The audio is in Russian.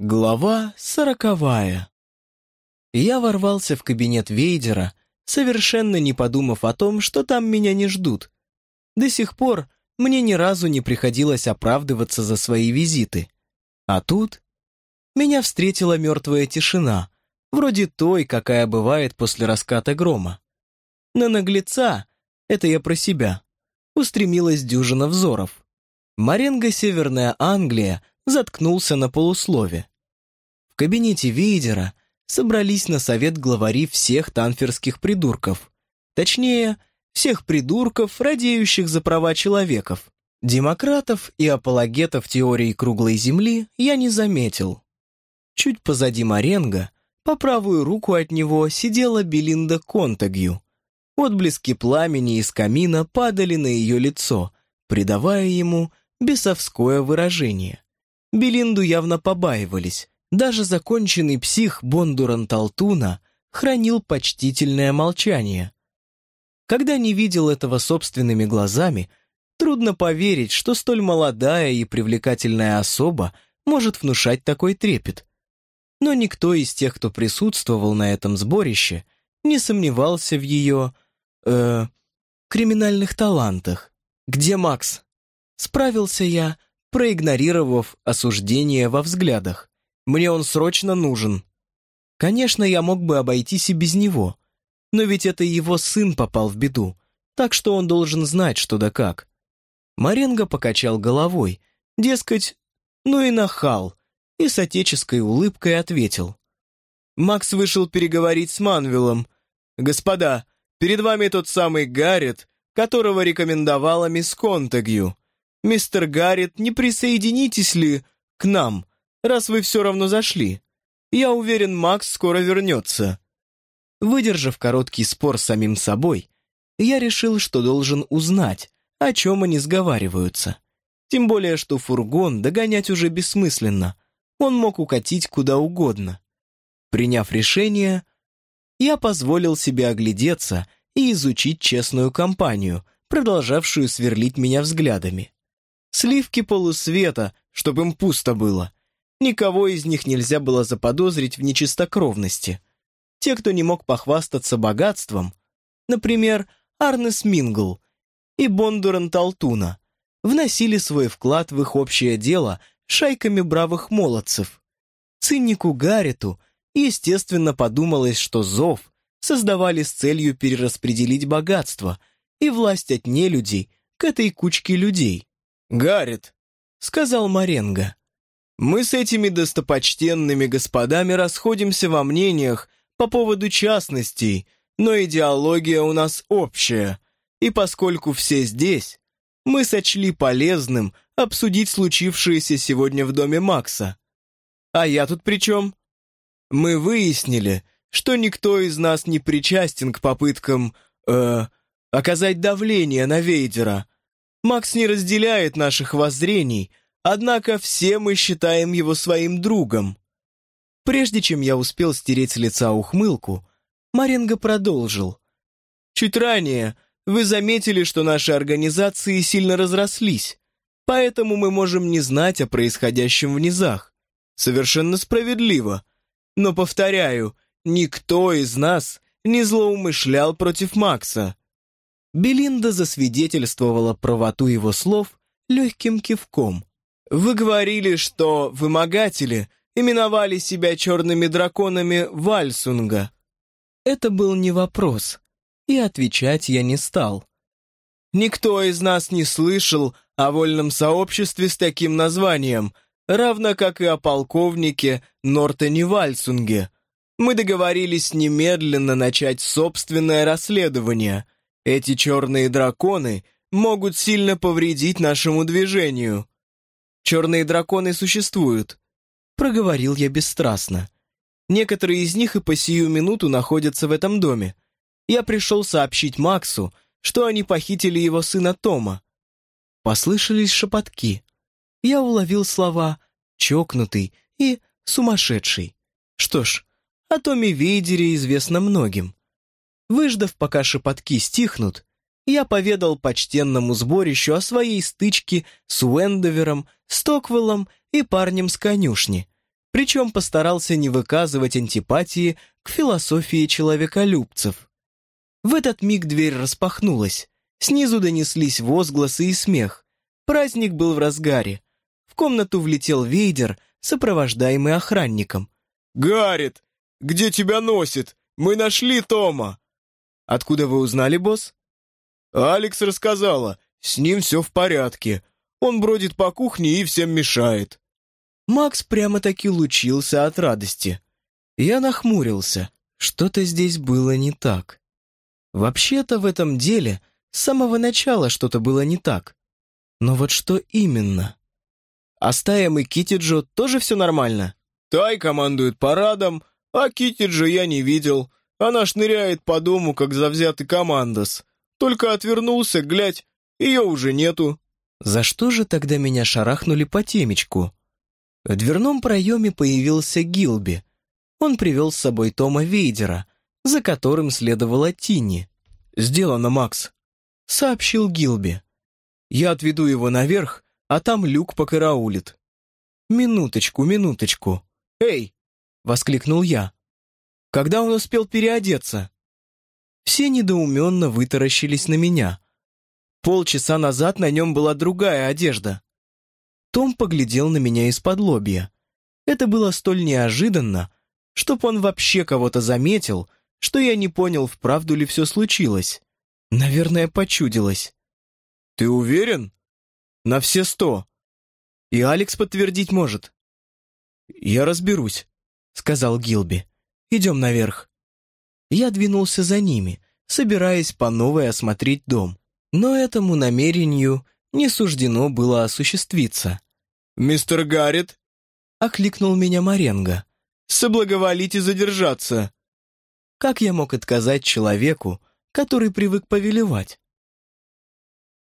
Глава сороковая. Я ворвался в кабинет Вейдера, совершенно не подумав о том, что там меня не ждут. До сих пор мне ни разу не приходилось оправдываться за свои визиты. А тут меня встретила мертвая тишина, вроде той, какая бывает после раската грома. На наглеца, это я про себя, устремилась дюжина взоров. Маренго Северная Англия заткнулся на полуслове. В кабинете Вейдера собрались на совет главари всех танферских придурков. Точнее, всех придурков, радеющих за права человеков. Демократов и апологетов теории круглой земли я не заметил. Чуть позади Маренго, по правую руку от него сидела Белинда Контагью. Отблески пламени из камина падали на ее лицо, придавая ему бесовское выражение. Белинду явно побаивались. Даже законченный псих Бондуран Талтуна хранил почтительное молчание. Когда не видел этого собственными глазами, трудно поверить, что столь молодая и привлекательная особа может внушать такой трепет. Но никто из тех, кто присутствовал на этом сборище, не сомневался в ее... э криминальных талантах. «Где Макс?» Справился я, проигнорировав осуждение во взглядах. Мне он срочно нужен. Конечно, я мог бы обойтись и без него, но ведь это его сын попал в беду, так что он должен знать, что да как. Маренго покачал головой, дескать, ну и нахал, и с отеческой улыбкой ответил. Макс вышел переговорить с Манвиллом. «Господа, перед вами тот самый Гаррет, которого рекомендовала мисс Контагью. «Мистер Гаррет, не присоединитесь ли к нам, раз вы все равно зашли? Я уверен, Макс скоро вернется». Выдержав короткий спор с самим собой, я решил, что должен узнать, о чем они сговариваются. Тем более, что фургон догонять уже бессмысленно. Он мог укатить куда угодно. Приняв решение, я позволил себе оглядеться и изучить честную компанию, продолжавшую сверлить меня взглядами. Сливки полусвета, чтобы им пусто было. Никого из них нельзя было заподозрить в нечистокровности. Те, кто не мог похвастаться богатством, например, Арнес Мингл и Бондуран Талтуна, вносили свой вклад в их общее дело шайками бравых молодцев. Циннику Гарриту, естественно, подумалось, что зов создавали с целью перераспределить богатство и власть от нелюдей к этой кучке людей. «Гаррит», — сказал Маренго, — «мы с этими достопочтенными господами расходимся во мнениях по поводу частностей, но идеология у нас общая, и поскольку все здесь, мы сочли полезным обсудить случившееся сегодня в доме Макса. А я тут при чем? Мы выяснили, что никто из нас не причастен к попыткам, э, оказать давление на Вейдера, Макс не разделяет наших воззрений, однако все мы считаем его своим другом. Прежде чем я успел стереть с лица ухмылку, Маренго продолжил. Чуть ранее вы заметили, что наши организации сильно разрослись, поэтому мы можем не знать о происходящем в низах. Совершенно справедливо. Но, повторяю, никто из нас не злоумышлял против Макса. Белинда засвидетельствовала правоту его слов легким кивком. «Вы говорили, что вымогатели именовали себя черными драконами Вальсунга». Это был не вопрос, и отвечать я не стал. «Никто из нас не слышал о вольном сообществе с таким названием, равно как и о полковнике Нортоне Вальсунге. Мы договорились немедленно начать собственное расследование — эти черные драконы могут сильно повредить нашему движению. Черные драконы существуют, проговорил я бесстрастно. Некоторые из них и по сию минуту находятся в этом доме. Я пришел сообщить Максу, что они похитили его сына Тома. Послышались шепотки. Я уловил слова «чокнутый» и «сумасшедший». Что ж, о Томе Вейдере известно многим. Выждав, пока шепотки стихнут, я поведал почтенному сборищу о своей стычке с Уэндовером, Стоквеллом и парнем с конюшни. причем постарался не выказывать антипатии к философии человеколюбцев. В этот миг дверь распахнулась, снизу донеслись возгласы и смех. Праздник был в разгаре. В комнату влетел Вейдер, сопровождаемый охранником. «Гаррит, где тебя носит? Мы нашли Тома!» «Откуда вы узнали, босс?» «Алекс рассказала, с ним все в порядке. Он бродит по кухне и всем мешает». Макс прямо-таки лучился от радости. Я нахмурился. Что-то здесь было не так. Вообще-то в этом деле с самого начала что-то было не так. Но вот что именно? А с Таем и Китиджо тоже все нормально? Тай командует парадом, а Китиджо я не видел. Она шныряет по дому, как завзятый командос. Только отвернулся, глядь, ее уже нету. За что же тогда меня шарахнули по темечку? В дверном проеме появился Гилби. Он привел с собой Тома Вейдера, за которым следовала Тинни. «Сделано, Макс», — сообщил Гилби. «Я отведу его наверх, а там люк покараулит». «Минуточку, минуточку. Эй!» — воскликнул я. «Когда он успел переодеться?» Все недоуменно вытаращились на меня. Полчаса назад на нем была другая одежда. Том поглядел на меня из-под лобья. Это было столь неожиданно, чтоб он вообще кого-то заметил, что я не понял, вправду ли все случилось. Наверное, почудилось. «Ты уверен?» «На все сто. И Алекс подтвердить может». «Я разберусь», — сказал Гилби. «Идем наверх». Я двинулся за ними, собираясь по новой осмотреть дом. Но этому намерению не суждено было осуществиться. «Мистер Гаррет?» — окликнул меня Маренго. «Соблаговолите задержаться». Как я мог отказать человеку, который привык повелевать?